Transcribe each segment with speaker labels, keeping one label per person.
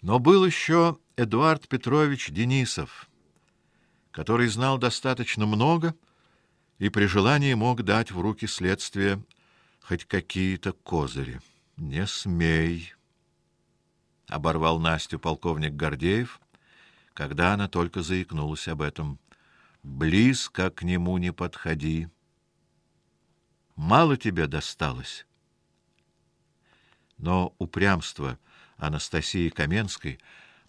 Speaker 1: Но был еще Эдуард Петрович Денисов, который знал достаточно много и при желании мог дать в руки следствия хоть какие-то козыри. Не смей, оборвал Настю полковник Гордеев, когда она только заикнулась об этом. Близко к нему не подходи. Мало тебе досталось. Но упрямство Анастасии Каменской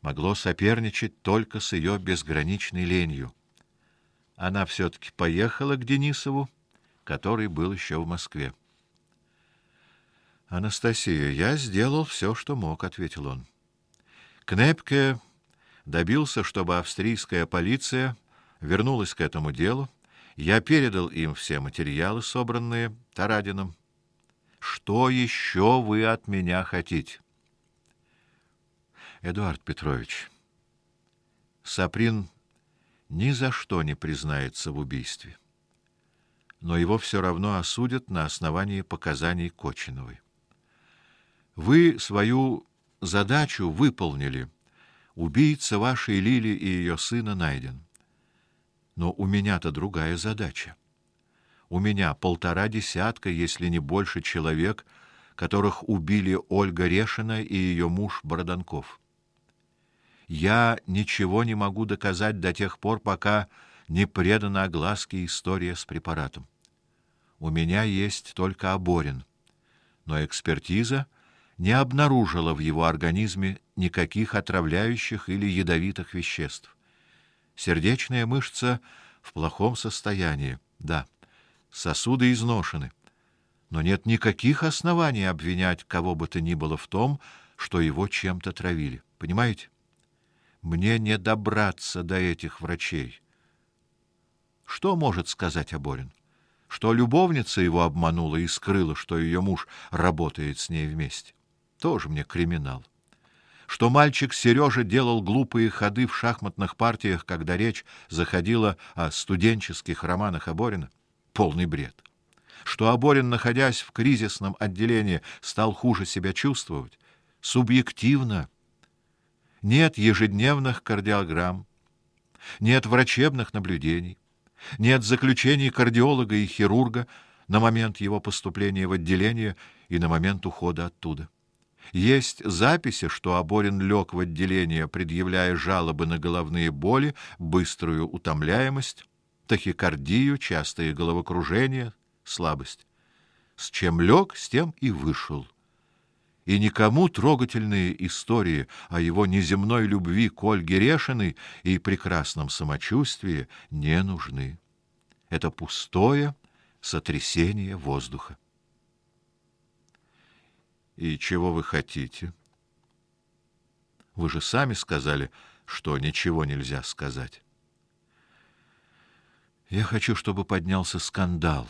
Speaker 1: могло соперничать только с ее безграничной ленью. Она все таки поехала к Денисову, который был еще в Москве. Анастасия, я сделал все, что мог, ответил он. Кнепке добился, чтобы австрийская полиция вернулась к этому делу. Я передал им все материалы, собранные Тарадином. Что еще вы от меня хотите? Эдуард Петрович, Саприн ни за что не признается в убийстве. Но его все равно осудят на основании показаний Кочиновой. Вы свою задачу выполнили. Убийца вашей Лили и ее сына найден. Но у меня-то другая задача. У меня полтора десятка, если не больше человек, которых убили Ольга Решина и ее муж Бороданков. Я ничего не могу доказать до тех пор, пока не предана огласке история с препаратом. У меня есть только Аборин, но экспертиза не обнаружила в его организме никаких отравляющих или ядовитых веществ. Сердечная мышца в плохом состоянии. Да. Сосуды изношены. Но нет никаких оснований обвинять кого бы то ни было в том, что его чем-то травили. Понимаете? Мне не добраться до этих врачей. Что может сказать Аборин? Что любовница его обманула и скрыла, что ее муж работает с ней вместе. Тоже мне криминал. Что мальчик Сережа делал глупые ходы в шахматных партиях, когда речь заходила о студенческих романах Аборина, полный бред. Что Аборин, находясь в кризисном отделении, стал хуже себя чувствовать, субъективно. Нет ежедневных кардиограмм, нет врачебных наблюдений, нет заключений кардиолога и хирурга на момент его поступления в отделение и на момент ухода оттуда. Есть записи, что Аборин лег в отделение, предъявляя жалобы на головные боли, быструю утомляемость, тахикардию, частые головокружения, слабость. С чем лег, с тем и вышел. И никому трогательные истории о его неземной любви к Ольге Решиной и прекрасном самочувствии не нужны. Это пустое сотрясение воздуха. И чего вы хотите? Вы же сами сказали, что ничего нельзя сказать. Я хочу, чтобы поднялся скандал.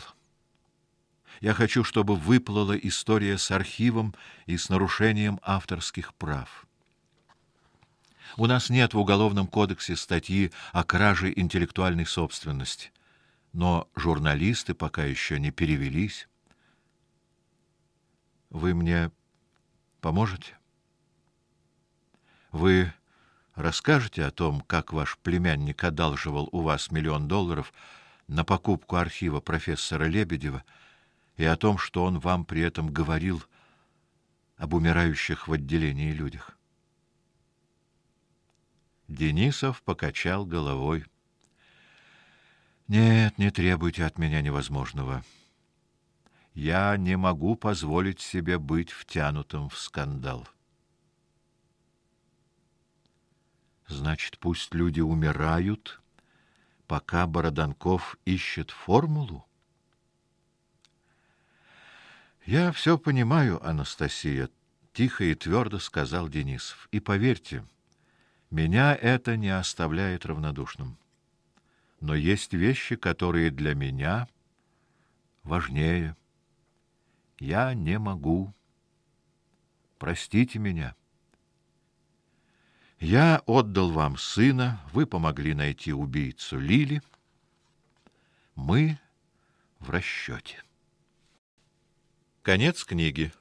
Speaker 1: Я хочу, чтобы выплыла история с архивом и с нарушением авторских прав. У нас нет в уголовном кодексе статьи о краже интеллектуальной собственности, но журналисты пока еще не перевелись. Вы мне Поможете? Вы расскажете о том, как ваш племянник одалживал у вас миллион долларов на покупку архива профессора Лебедева и о том, что он вам при этом говорил об умирающих в отделении людях. Денисов покачал головой. Нет, не требуйте от меня невозможного я не могу позволить себе быть втянутым в скандал. Значит, пусть люди умирают, пока Бороданков ищет формулу. Я все понимаю, Анастасия, тихо и твердо сказал Денисов. И поверьте, меня это не оставляет равнодушным. Но есть вещи, которые для меня важнее. Я не могу. Простите меня. Я отдал вам сына, вы помогли найти убийцу Лили. Мы в расчете. Конец книги.